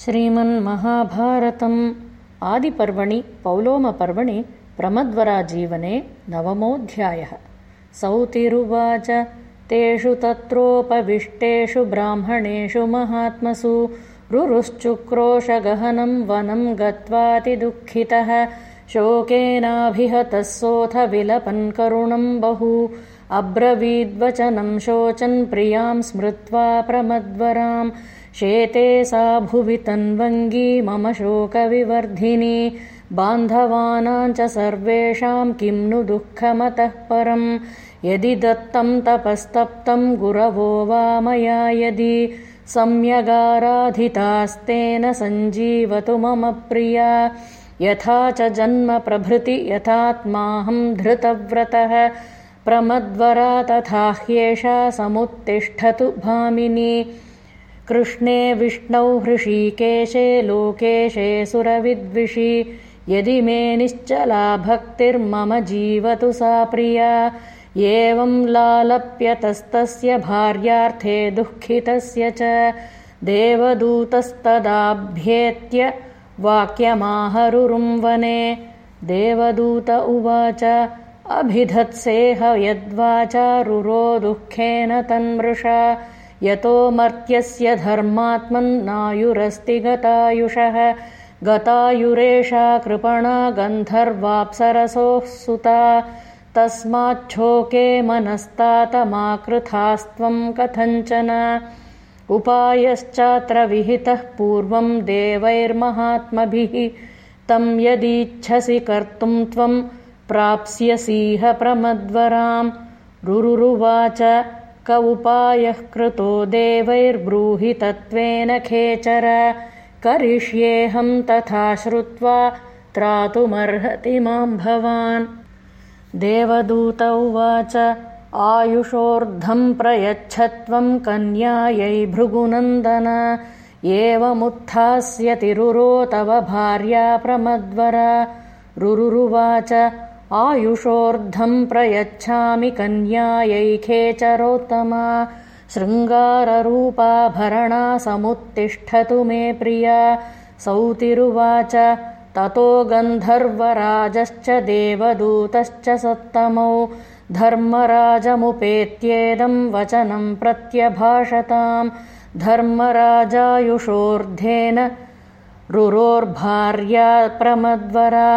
श्रीमन्महाभारतम् आदिपर्वणि पौलोमपर्वणि प्रमद्वराजीवने नवमोऽध्यायः। सौतिरुवाच तेषु तत्रोपविष्टेषु ब्राह्मणेषु महात्मसु रुरुश्चुक्रोशगहनं वनं गत्वातिदुःखितः शोकेनाभिहतः सोऽथ विलपन् करुणं बहु अब्रवीद्वचनं शोचन् प्रियां स्मृत्वा प्रमद्वराम् शेते सा भुवि तन्वङ्गी मम शोकविवर्धिनी। बान्धवानां च सर्वेषां किं नु दुःखमतः परम् यदि दत्तं तपस्तप्तं गुरवो वा मया यदि। सम्यगाराधितास्तेन सञ्जीवतु मम प्रिया। यथा च जन्म प्रभृति यथात्माहं धृतव्रतः। प्रमद्वरा तथा ह्येषा समुत्तिष्ठतु भामिनी कृष्णे विष्णौ हृषीकेशे लोकेशे सुरविद्विषि। यदि मे निश्चला भक्तिर्मम जीवतु सा प्रिया। एवं लालप्यतस्तस्य भार्यार्थे दुःखितस्य च। देवदूतस्तदाभ्येत्य वाक्यमाहरुरुंवने देवदूत उवाच अभिधत्सेह यद्वाचारुरो दुःखेन तन्मृषा यतो मर्त्यस्य धर्मात्मन्नायुरस्ति गतायुषः गतायुरेषा कृपणा गन्धर्वाप्सरसोः सुता तस्माच्छोके मनस्तातमाकृथास्त्वं कथञ्चन। उपायश्चात्र विहितः पूर्वं देवैर्महात्मभिः तं यदीच्छसि कर्तुं त्वं प्राप्स्यसीह प्रमद्वराम्। रुरुरुवाच क उपायः कृतो देवैर्ब्रूहि तत्त्वेन खेचर। करिष्येऽहं तथा श्रुत्वा त्रातुमर्हति मां भवान्। देवदूत उवाच आयुषोर्धं प्रयच्छत्वं कन्यायै भृगुनन्दन। एवमुत्थास्यति रुरो तव भार्या प्रमद्वर। रुरुरुवाच आयुषोर्धं प्रयच्छामि कन्यायैखेचरोत्तमा शृङ्गाररूपाभरणा समुत्तिष्ठतु मे प्रिया सौतिरुवाच ततो गन्धर्वराजश्च देवदूतश्च सत्तमौ धर्मराजमुपेत्येदं वचनं प्रत्यभाषताम् धर्मराजायुषोर्धेन रुरोर्भार्या प्रमद्वरा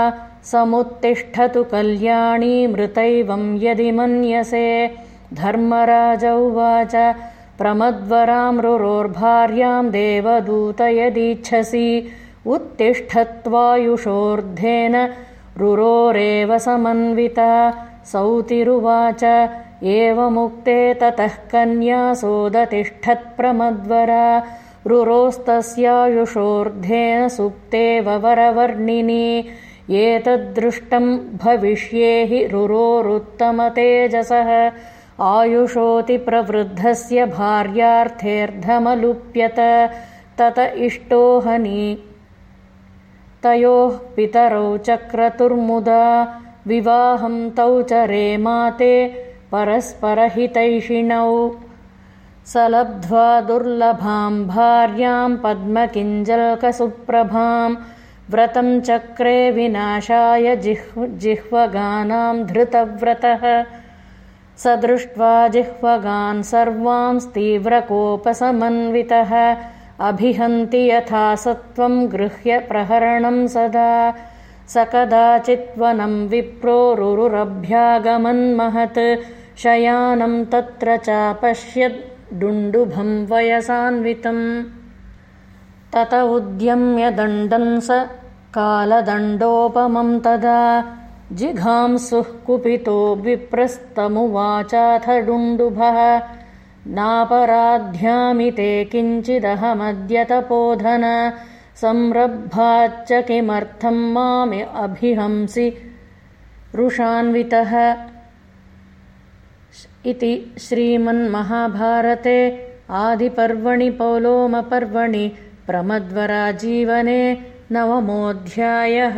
समुत्तिष्ठतु कल्याणी मृतैवं यदि मन्यसे। धर्मराज उवाच प्रमद्वरामृरोर्भार्यां देवदूत यदीच्छसि। उत्तिष्ठत्वायुषोर्धेन रुरोरेव समन्विता। सौतिरुवाच एवमुक्ते ततः कन्यासोदतिष्ठत्प्रमद्वरा रुरोस्तस्यायुषोर्धेन सुप्तेव वरवर्णिनी एतद्दृष्टं भविष्ये हि रुरोरुत्तमतेजसः। आयुषोऽतिप्रवृद्धस्य भार्यार्थेऽर्धमलुप्यत। तत इष्टोहनी तयोः पितरौ चक्रतुर्मुदा। विवाहं तौ च रेमाते परस्परहितैषिणौ। स लब्ध्वा दुर्लभां भार्यां पद्मकिञ्जल्कसुप्रभाम् व्रतं चक्रे विनाशाय जिह् जिह्वगानां धृतव्रतः। स दृष्ट्वा जिह्वगान् सर्वांस्तीव्रकोपसमन्वितः। अभिहन्ति यथा सत्त्वं गृह्य प्रहरणं सदा। स कदाचित्वनं विप्रोरुरभ्यागमन्महत् शयानं तत्र चापश्यद्डुण्डुभं वयसान्वितम् तत उद्यम्य दण्डन् स कालदण्डोपमं तदा। जिघांसुः कुपितो विप्रस्तमुवाचाथ डुण्डुभः नापराध्यामि ते किञ्चिदहमद्यतपोधन। संरब्भाच्च किमर्थं मामि अभिहंसि रुषान्वितः इति श्रीमन्महाभारते। आदिपर्वणि पौलोमपर्वणि प्रमद्वराजीवने नवमोऽध्यायः